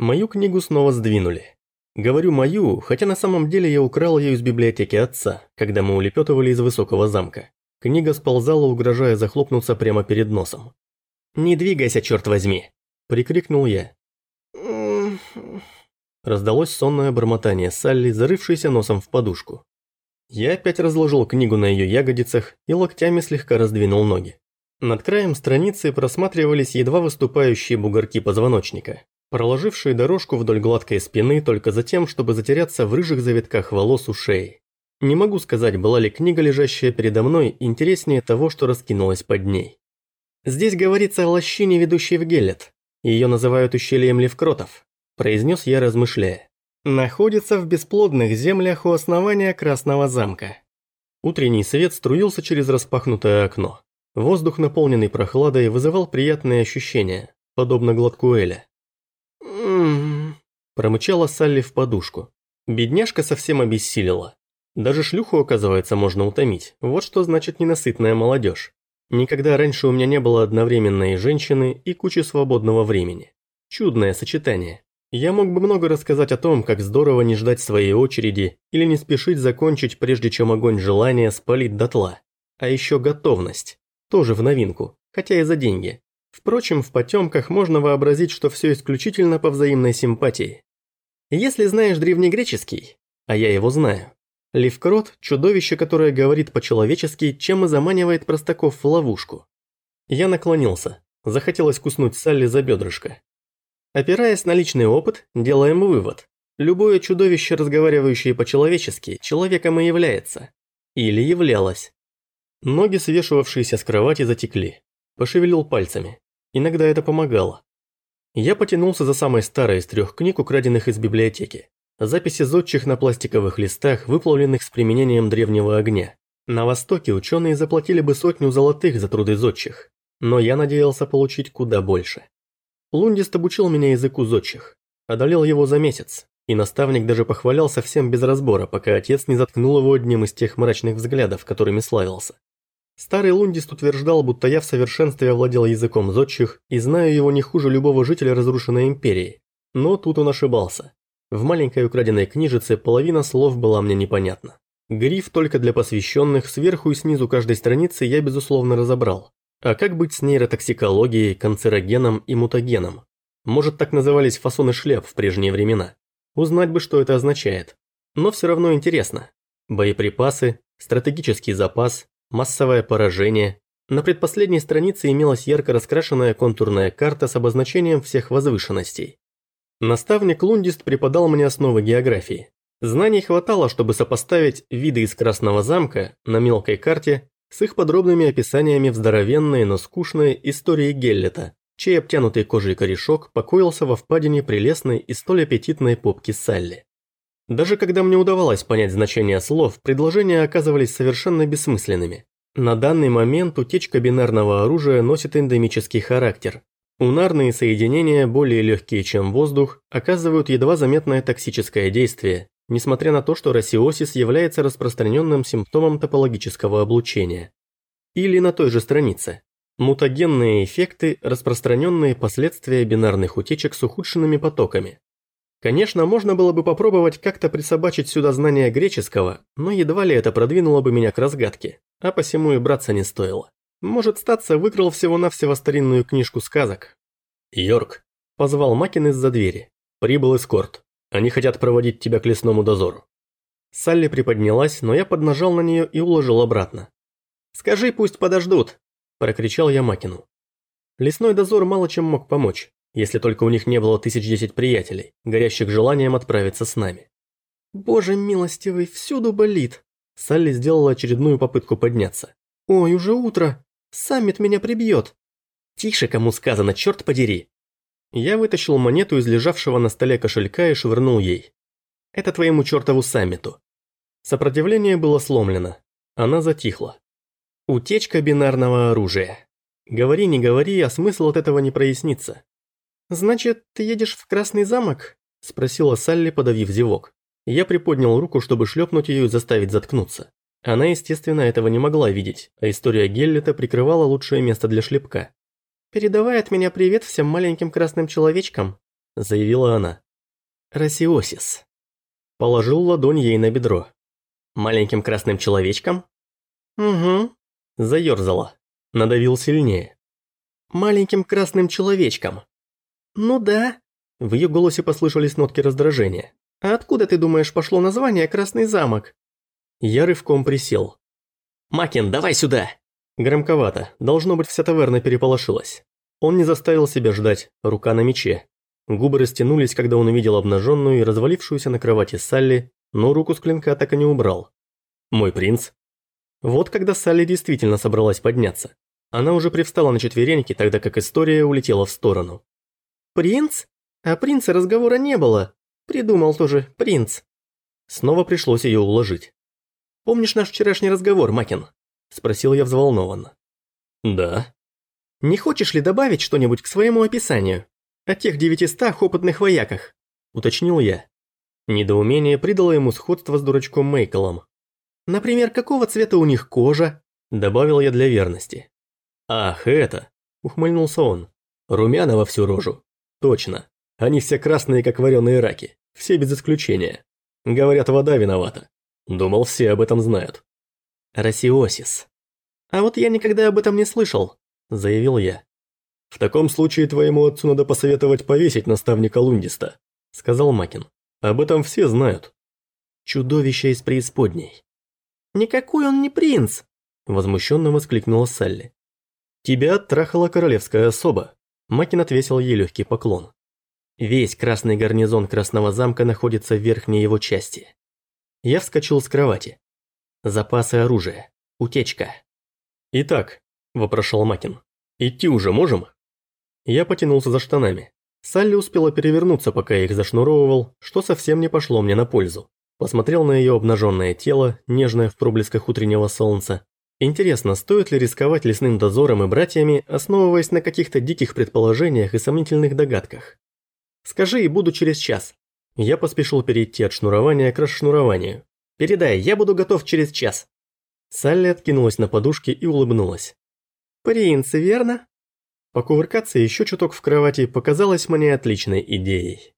Мою книгу снова сдвинули. Говорю «мою», хотя на самом деле я украл ее из библиотеки отца, когда мы улепетывали из высокого замка. Книга сползала, угрожая захлопнуться прямо перед носом. «Не двигайся, черт возьми!» – прикрикнул я. Раздалось сонное бормотание Салли, зарывшейся носом в подушку. Я опять разложил книгу на ее ягодицах и локтями слегка раздвинул ноги. Над краем страницы просматривались едва выступающие бугорки позвоночника, проложившие дорожку вдоль гладкой спины только за тем, чтобы затеряться в рыжих завитках волос у шеи. Не могу сказать, была ли книга, лежащая передо мной, интереснее того, что раскинулось под ней. Здесь говорится о лощине, ведущей в Геллет. Ее называют ущельем Левкротов произнес я, размышляя. Находится в бесплодных землях у основания Красного замка. Утренний свет струился через распахнутое окно. Воздух, наполненный прохладой, вызывал приятные ощущения, подобно глотку Эля. Промычала Салли в подушку. Бедняжка совсем обессилила. Даже шлюху, оказывается, можно утомить. Вот что значит ненасытная молодежь. Никогда раньше у меня не было одновременно и женщины, и кучи свободного времени. Чудное сочетание. Я мог бы много рассказать о том, как здорово не ждать своей очереди или не спешить закончить, прежде чем огонь желания спалит дотла. А еще готовность. Тоже в новинку, хотя и за деньги. Впрочем, в потемках можно вообразить, что все исключительно по взаимной симпатии. Если знаешь древнегреческий, а я его знаю, Левкрот – чудовище, которое говорит по-человечески, чем и заманивает простаков в ловушку. Я наклонился. Захотелось куснуть Салли за бедрышко. Опираясь на личный опыт, делаем вывод. Любое чудовище, разговаривающее по-человечески, человеком и является. Или являлось. Ноги, свешивавшиеся с кровати, затекли. Пошевелил пальцами. Иногда это помогало. Я потянулся за самой старой из трех книг, украденных из библиотеки. Записи зодчих на пластиковых листах, выплавленных с применением древнего огня. На Востоке ученые заплатили бы сотню золотых за труды зодчих. Но я надеялся получить куда больше. Лундист обучил меня языку зодчих. Одолел его за месяц, и наставник даже похвалял совсем без разбора, пока отец не заткнул его одним из тех мрачных взглядов, которыми славился. Старый Лундист утверждал, будто я в совершенстве овладел языком зодчих и знаю его не хуже любого жителя разрушенной империи. Но тут он ошибался. В маленькой украденной книжице половина слов была мне непонятна. Гриф только для посвященных, сверху и снизу каждой страницы я безусловно разобрал. А как быть с нейротоксикологией, канцерогеном и мутагеном? Может, так назывались фасоны шляп в прежние времена? Узнать бы, что это означает. Но все равно интересно. Боеприпасы, стратегический запас, массовое поражение. На предпоследней странице имелась ярко раскрашенная контурная карта с обозначением всех возвышенностей. Наставник Лундист преподал мне основы географии. Знаний хватало, чтобы сопоставить виды из Красного замка на мелкой карте с их подробными описаниями в здоровенной, но скучной истории Геллета, чей обтянутый кожей корешок покоился во впадине прелестной и столь аппетитной попки Салли. Даже когда мне удавалось понять значение слов, предложения оказывались совершенно бессмысленными. На данный момент утечка бинарного оружия носит эндемический характер. Унарные соединения, более легкие, чем воздух, оказывают едва заметное токсическое действие, несмотря на то, что рассиосис является распространенным симптомом топологического облучения. Или на той же странице. Мутагенные эффекты – распространенные последствия бинарных утечек с ухудшенными потоками. Конечно, можно было бы попробовать как-то присобачить сюда знания греческого, но едва ли это продвинуло бы меня к разгадке, а посему и браться не стоило. Может, статься выкрал всего-навсего старинную книжку сказок. «Йорк», – позвал Макин из-за двери. «Прибыл эскорт». Они хотят проводить тебя к лесному дозору». Салли приподнялась, но я поднажал на нее и уложил обратно. «Скажи, пусть подождут!» – прокричал я Макину. Лесной дозор мало чем мог помочь, если только у них не было тысяч десять приятелей, горящих желанием отправиться с нами. «Боже милостивый, всюду болит!» Салли сделала очередную попытку подняться. «Ой, уже утро! Саммит меня прибьет!» «Тише, кому сказано, черт подери!» Я вытащил монету из лежавшего на столе кошелька и швырнул ей. Это твоему чертову саммиту. Сопротивление было сломлено. Она затихла. Утечка бинарного оружия. Говори, не говори, а смысл от этого не прояснится. «Значит, ты едешь в Красный замок?» – спросила Салли, подавив зевок. Я приподнял руку, чтобы шлепнуть ее и заставить заткнуться. Она, естественно, этого не могла видеть, а история Геллета прикрывала лучшее место для шлепка. Передавай от меня привет всем маленьким красным человечкам. – заявила она. «Расиосис». Положил ладонь ей на бедро. «Маленьким красным человечком?» «Угу». Заёрзала. Надавил сильнее. «Маленьким красным человечком». «Ну да». В ее голосе послышались нотки раздражения. «А откуда, ты думаешь, пошло название «Красный замок»?» Я рывком присел. «Макин, давай сюда!» Громковато, должно быть, вся таверна переполошилась. Он не заставил себя ждать, рука на мече. Губы растянулись, когда он увидел обнаженную и развалившуюся на кровати Салли, но руку с клинка так и не убрал. «Мой принц?» Вот когда Салли действительно собралась подняться. Она уже привстала на четвереньки, тогда как история улетела в сторону. «Принц? А принца разговора не было. Придумал тоже принц». Снова пришлось ее уложить. «Помнишь наш вчерашний разговор, Макин?» Спросил я взволнованно. «Да». «Не хочешь ли добавить что-нибудь к своему описанию? О тех девятистах опытных вояках?» Уточнил я. Недоумение придало ему сходство с дурачком Мейкелом. «Например, какого цвета у них кожа?» Добавил я для верности. «Ах, это!» – ухмыльнулся он. «Румяна во всю рожу. Точно. Они все красные, как вареные раки. Все без исключения. Говорят, вода виновата. Думал, все об этом знают. Расиосис. А вот я никогда об этом не слышал, заявил я. В таком случае твоему отцу надо посоветовать повесить наставника Лундиста, сказал Макин. Об этом все знают. Чудовище из преисподней. Никакой он не принц, возмущенно воскликнула Салли. Тебя трахала королевская особа. Макин отвесил ей легкий поклон. Весь красный гарнизон Красного замка находится в верхней его части. Я вскочил с кровати. Запасы оружия. Утечка. «Итак», – вопрошал Макин, – «идти уже можем?» Я потянулся за штанами. Салли успела перевернуться, пока я их зашнуровывал, что совсем не пошло мне на пользу. Посмотрел на ее обнаженное тело, нежное в проблесках утреннего солнца. Интересно, стоит ли рисковать лесным дозором и братьями, основываясь на каких-то диких предположениях и сомнительных догадках? «Скажи и буду через час». Я поспешил перейти от шнурования к расшнурованию. Передай, я буду готов через час». Салли откинулась на подушке и улыбнулась. «Принц, верно?» Покувыркаться еще чуток в кровати показалось мне отличной идеей.